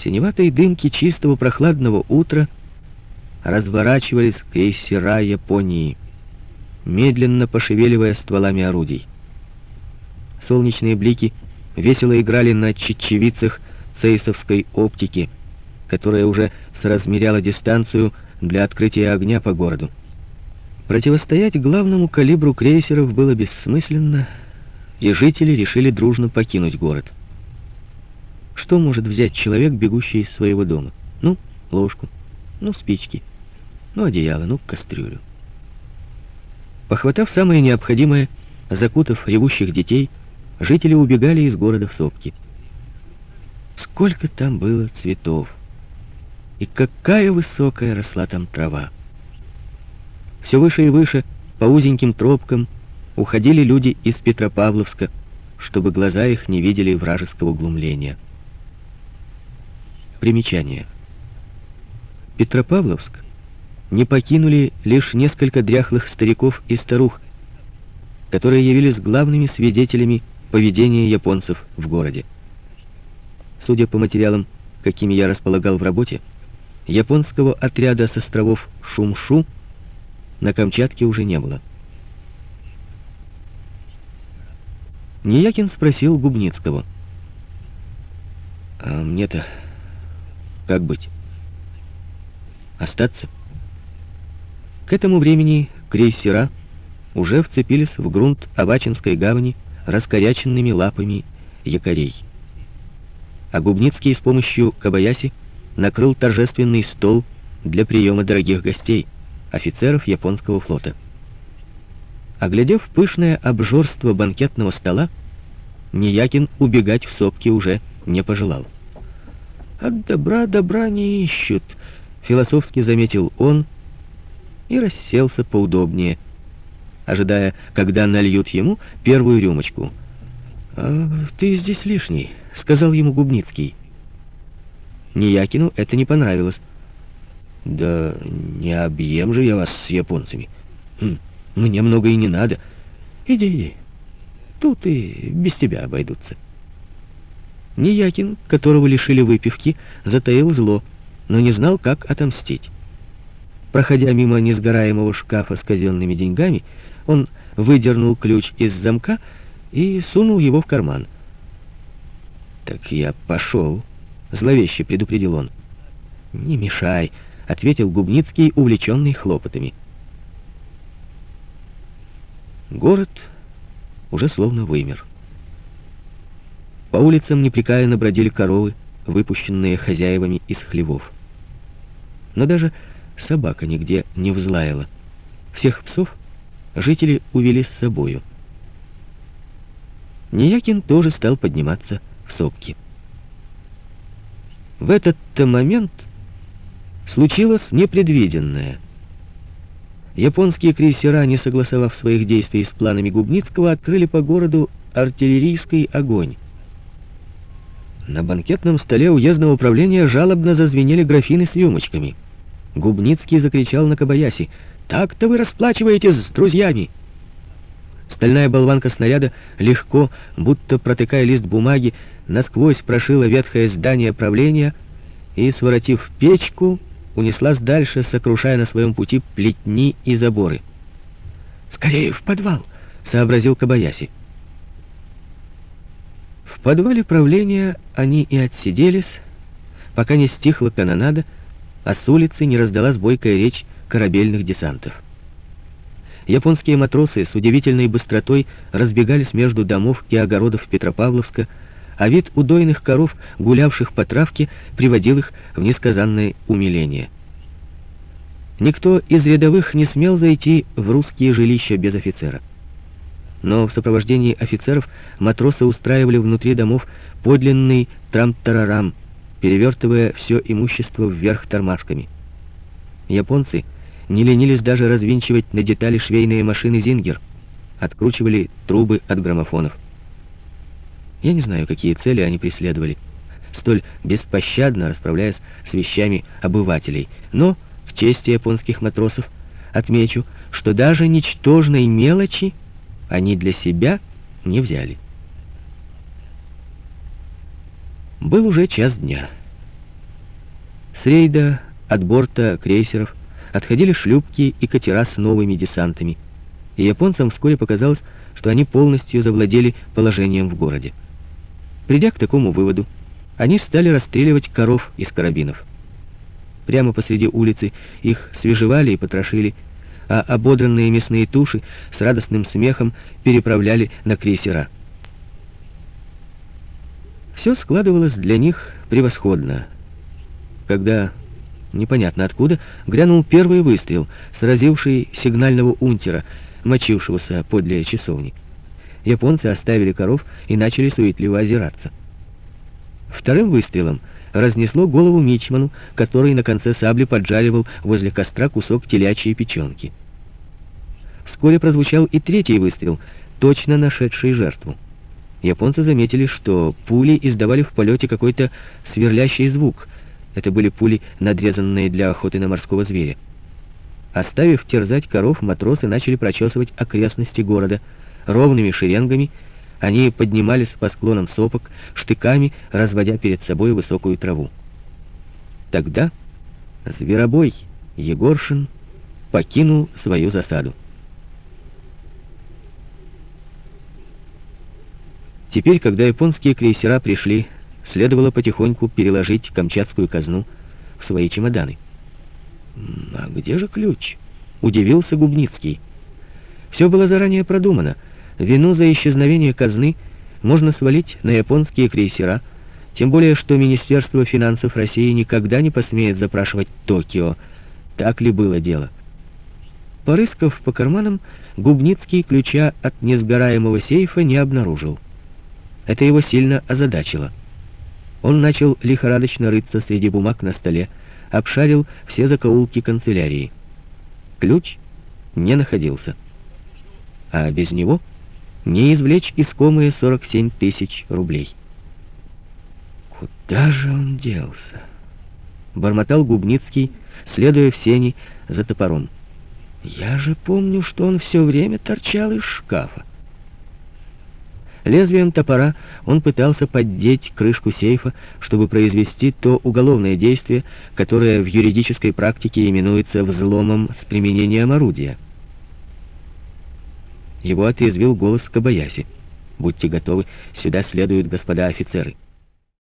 В синеватой дымке чистого прохладного утра разворачивались крейсера Японии, медленно пошевеливая стволами орудий. Солнечные блики весело играли на чечевицах цейсовской оптики, которая уже соразмеряла дистанцию для открытия огня по городу. Противостоять главному калибру крейсеров было бессмысленно, и жители решили дружно покинуть город. Что может взять человек, бегущий из своего дома? Ну, ложку, ну, спички, ну, одеяло, ну, кастрюлю. Похватав самое необходимое, закутав ревущих детей, жители убегали из города в сопки. Сколько там было цветов! И какая высокая росла там трава! Все выше и выше, по узеньким тропкам, уходили люди из Петропавловска, чтобы глаза их не видели вражеского глумления. Примечание. Петропавловск не покинули лишь несколько дряхлых стариков и старух, которые явились главными свидетелями поведения японцев в городе. Судя по материалам, какими я располагал в работе, японского отряда с островов Шумшу на Камчатке уже не было. Ниякин спросил Губницкого. «А мне-то как быть? Остаться?» К этому времени крейсера уже вцепились в грунт Авачинской гавани раскоряченными лапами якорей. А Губницкий с помощью Кабаяси накрыл торжественный стол для приема дорогих гостей, офицеров японского флота. Оглядев пышное обжорство банкетного стола, Ниякин убегать в сопки уже не пожелал. «От добра добра не ищут», — философски заметил он и расселся поудобнее, ожидая, когда нальют ему первую рюмочку. «А ты здесь лишний», — сказал ему Губницкий. Ниякину это не понравилось. «Да не объем же я вас с японцами. Хм, мне много и не надо. Иди, иди. Тут и без тебя обойдутся. Неякин, которого лишили выпивки, затаил зло, но не знал, как отомстить. Проходя мимо несгораемого шкафа с казенными деньгами, он выдернул ключ из замка и сунул его в карман. «Так я пошел», — зловеще предупредил он. «Не мешай», — ответил Губницкий, увлеченный хлопотами. Город уже словно вымер. По улицам непрекаянно бродили коровы, выпущенные хозяевами из хлевов. Но даже собака нигде не взлаяла. Всех псов жители увели с собою. Ниякин тоже стал подниматься в сопки. В этот-то момент случилось непредвиденное — Японские крейсера, не согласовав своих действий с планами Губницкого, открыли по городу артиллерийский огонь. На банкетном столе уездного управления жалобно зазвенели графины с рюмочками. Губницкий закричал на Кабаяси. «Так-то вы расплачиваетесь с друзьями!» Стальная болванка снаряда легко, будто протыкая лист бумаги, насквозь прошила ветхое здание правления и, своротив печку, унеслась дальше, сокрушая на своем пути плетни и заборы. «Скорее в подвал!» — сообразил Кабаяси. В подвале правления они и отсиделись, пока не стихла канонада, а с улицы не раздалась бойкая речь корабельных десантов. Японские матросы с удивительной быстротой разбегались между домов и огородов Петропавловска, а вид удойных коров, гулявших по травке, приводил их в несказанное умиление. Никто из рядовых не смел зайти в русские жилища без офицера. Но в сопровождении офицеров матросы устраивали внутри домов подлинный трам-тарарам, перевертывая все имущество вверх тормашками. Японцы не ленились даже развинчивать на детали швейные машины «Зингер», откручивали трубы от граммофонов. Я не знаю, какие цели они преследовали, столь беспощадно расправляясь с вещами обывателей. Но, в чести японских матросов, отмечу, что даже ничтожной мелочи они для себя не взяли. Был уже час дня. С рейда от борта крейсеров отходили шлюпки и катера с новыми десантами, и японцам вскоре показалось, что они полностью завладели положением в городе. Придя к такому выводу, они стали расстреливать коров из карабинов. Прямо посреди улицы их свежевали и потрошили, а ободранные мясные туши с радостным смехом переправляли на крейсера. Все складывалось для них превосходно. Когда, непонятно откуда, грянул первый выстрел, сразивший сигнального унтера, мочившегося подле часовни. Японцы оставили коров и начали суетливо озираться. Вторым выстрелом разнесло голову мичману, который на конце сабли поджаривал возле костра кусок телячьей печенки. Вскоре прозвучал и третий выстрел, точно нашедший жертву. Японцы заметили, что пули издавали в полете какой-то сверлящий звук. Это были пули, надрезанные для охоты на морского зверя. Оставив терзать коров, матросы начали прочесывать окрестности города. Ровными шеренгами они поднимались по склонам сопок, штыками разводя перед собой высокую траву. Тогда зверобой Егоршин покинул свою засаду. Теперь, когда японские крейсера пришли, следовало потихоньку переложить камчатскую казну в свои чемоданы. «А где же ключ?» — удивился Губницкий. Все было заранее продумано. Вину за исчезновение казны можно свалить на японские крейсера, тем более, что Министерство финансов России никогда не посмеет запрашивать Токио. Так ли было дело? Порыскав по карманам, Губницкий ключа от несгораемого сейфа не обнаружил. Это его сильно озадачило. Он начал лихорадочно рыться среди бумаг на столе, обшарил все закоулки канцелярии. Ключ не находился. А без него не извлечь искомые 47 тысяч рублей. «Куда же он делся?» Бормотал Губницкий, следуя в сени за топором. «Я же помню, что он все время торчал из шкафа. Лезвием топора он пытался поддеть крышку сейфа, чтобы произвести то уголовное действие, которое в юридической практике именуется взломом с применением орудия. Его отрезвил голос Кабаяси. «Будьте готовы, сюда следуют господа офицеры».